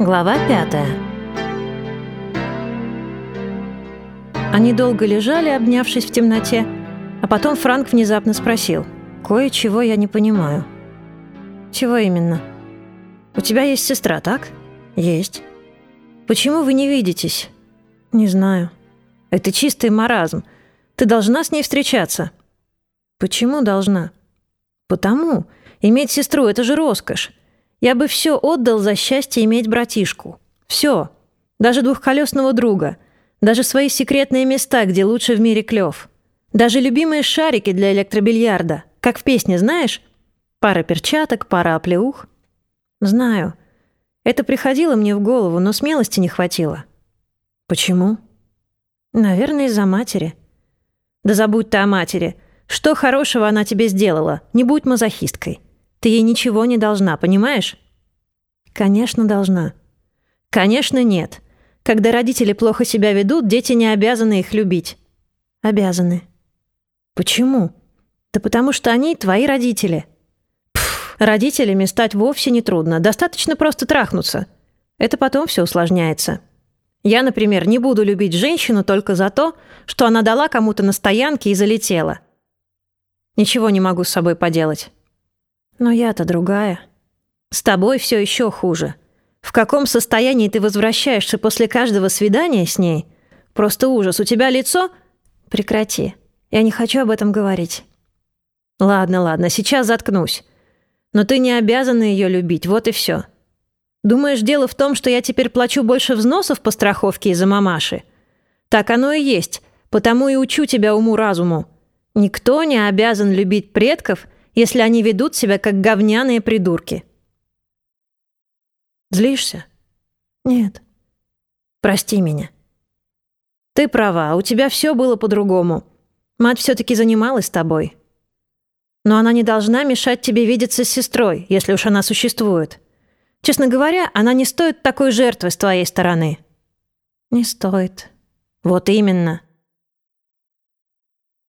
Глава пятая. Они долго лежали, обнявшись в темноте, а потом Франк внезапно спросил. «Кое-чего я не понимаю». «Чего именно?» «У тебя есть сестра, так?» «Есть». «Почему вы не видитесь?» «Не знаю». «Это чистый маразм. Ты должна с ней встречаться». «Почему должна?» «Потому. Иметь сестру — это же роскошь. Я бы все отдал за счастье иметь братишку. Все. Даже двухколесного друга. Даже свои секретные места, где лучше в мире клев. Даже любимые шарики для электробильярда. Как в песне, знаешь? Пара перчаток, пара оплеух. Знаю. Это приходило мне в голову, но смелости не хватило. Почему? Наверное, из-за матери. Да забудь ты о матери. Что хорошего она тебе сделала? Не будь мазохисткой. Ты ей ничего не должна, понимаешь? Конечно, должна. Конечно, нет. Когда родители плохо себя ведут, дети не обязаны их любить. Обязаны. Почему? Да потому что они твои родители. Пф, родителями стать вовсе не трудно. Достаточно просто трахнуться. Это потом все усложняется. Я, например, не буду любить женщину только за то, что она дала кому-то на стоянке и залетела. Ничего не могу с собой поделать. Но я-то другая. С тобой все еще хуже. В каком состоянии ты возвращаешься после каждого свидания с ней? Просто ужас. У тебя лицо... Прекрати. Я не хочу об этом говорить. Ладно, ладно, сейчас заткнусь. Но ты не обязана ее любить, вот и все. Думаешь, дело в том, что я теперь плачу больше взносов по страховке из-за мамаши? Так оно и есть, потому и учу тебя уму-разуму. Никто не обязан любить предков — если они ведут себя как говняные придурки. Злишься? Нет. Прости меня. Ты права, у тебя все было по-другому. Мать все-таки занималась тобой. Но она не должна мешать тебе видеться с сестрой, если уж она существует. Честно говоря, она не стоит такой жертвы с твоей стороны. Не стоит. Вот именно.